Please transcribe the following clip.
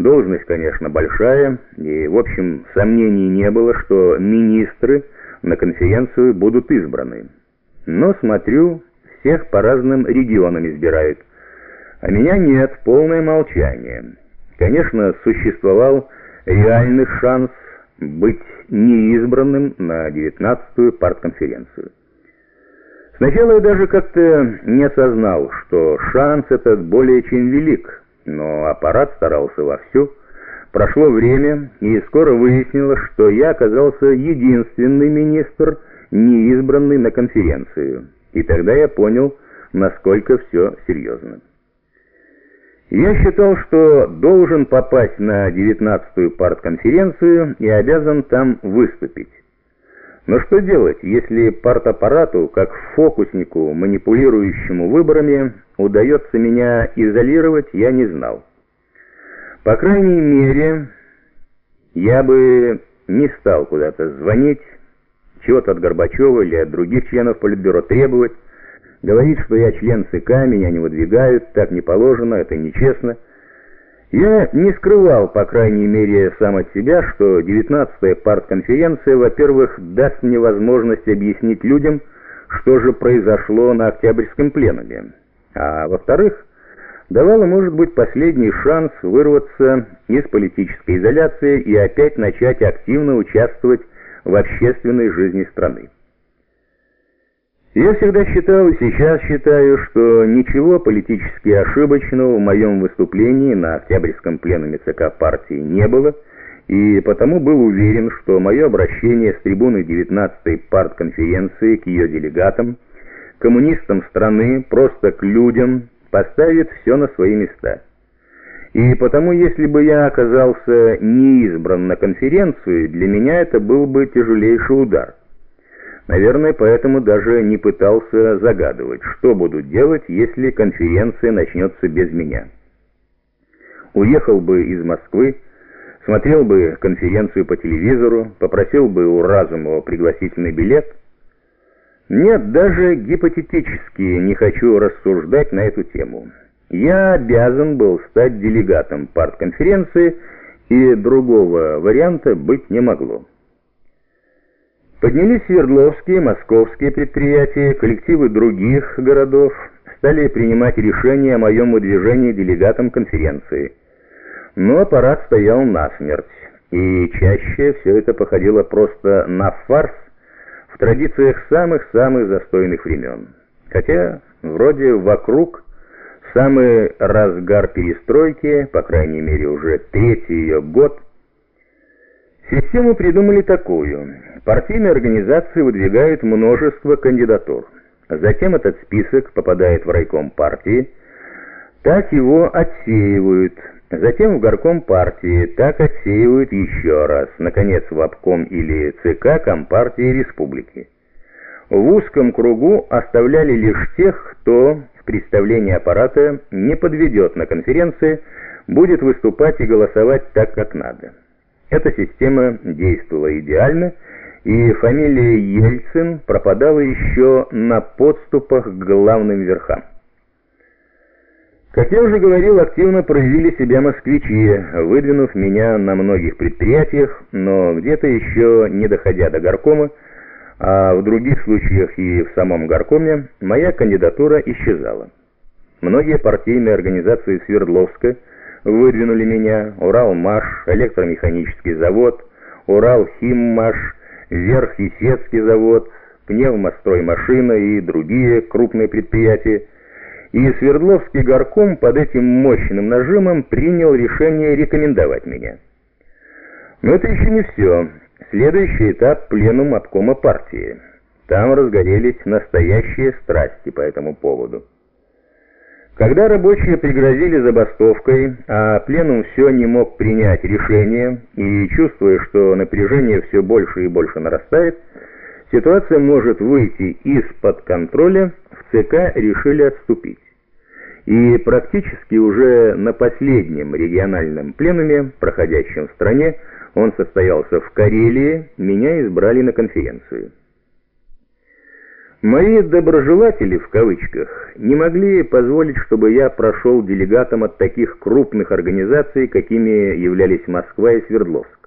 Должность, конечно, большая, и, в общем, сомнений не было, что министры на конференцию будут избраны. Но, смотрю, всех по разным регионам избирают. А меня нет, полное молчание. Конечно, существовал реальный шанс быть неизбранным на 19-ю партконференцию. Сначала я даже как-то не осознал, что шанс этот более чем велик, но аппарат старался вовсю. Прошло время, и скоро выяснилось, что я оказался единственный министр, не избранный на конференцию. И тогда я понял, насколько все серьезно. Я считал, что должен попасть на 19-ю партконференцию и обязан там выступить. Но что делать, если партаппарату, как фокуснику, манипулирующему выборами, удается меня изолировать, я не знал. По крайней мере, я бы не стал куда-то звонить, чего-то от Горбачева или от других членов Политбюро требовать, говорить, что я член ЦК, меня не выдвигают, так не положено, это нечестно. Я не скрывал, по крайней мере, сам от себя, что 19-я партконференция, во-первых, даст мне возможность объяснить людям, что же произошло на Октябрьском пленуме, а во-вторых, давала, может быть, последний шанс вырваться из политической изоляции и опять начать активно участвовать в общественной жизни страны. Я всегда считал и сейчас считаю, что ничего политически ошибочного в моем выступлении на Октябрьском пленуме ЦК партии не было, и потому был уверен, что мое обращение с трибуны 19-й партконференции к ее делегатам, коммунистам страны, просто к людям, поставит все на свои места. И потому, если бы я оказался не избран на конференцию, для меня это был бы тяжелейший удар. Наверное, поэтому даже не пытался загадывать, что буду делать, если конференция начнется без меня. Уехал бы из Москвы, смотрел бы конференцию по телевизору, попросил бы у Разумова пригласительный билет. Нет, даже гипотетически не хочу рассуждать на эту тему. Я обязан был стать делегатом партконференции, и другого варианта быть не могло. Поднялись Свердловские, московские предприятия, коллективы других городов стали принимать решения о моем выдвижении делегатом конференции. Но аппарат стоял насмерть, и чаще все это походило просто на фарс в традициях самых-самых застойных времен. Хотя вроде вокруг самый разгар перестройки, по крайней мере уже третий ее год – Систему придумали такую. Партийные организации выдвигают множество кандидатур. Затем этот список попадает в райком партии, так его отсеивают. Затем в горком партии, так отсеивают еще раз. Наконец в обком или ЦК Компартии Республики. В узком кругу оставляли лишь тех, кто в представлении аппарата не подведет на конференции, будет выступать и голосовать так, как надо. Эта система действовала идеально, и фамилия Ельцин пропадала еще на подступах к главным верхам. Как я уже говорил, активно проявили себя москвичи, выдвинув меня на многих предприятиях, но где-то еще не доходя до горкома, а в других случаях и в самом горкоме, моя кандидатура исчезала. Многие партийные организации Свердловска – выдвинули меня, Уралмаш, электромеханический завод, Уралхиммаш, Верхесецкий завод, Пневмостроймашина и другие крупные предприятия. И Свердловский горком под этим мощным нажимом принял решение рекомендовать меня. Но это еще не все. Следующий этап – пленум обкома партии. Там разгорелись настоящие страсти по этому поводу. Когда рабочие пригрозили забастовкой, а пленум все не мог принять решение, и чувствуя, что напряжение все больше и больше нарастает, ситуация может выйти из-под контроля, в ЦК решили отступить. И практически уже на последнем региональном пленуме, проходящем в стране, он состоялся в Карелии, меня избрали на конференцию. Мои «доброжелатели» в кавычках не могли позволить, чтобы я прошел делегатом от таких крупных организаций, какими являлись Москва и Свердловск.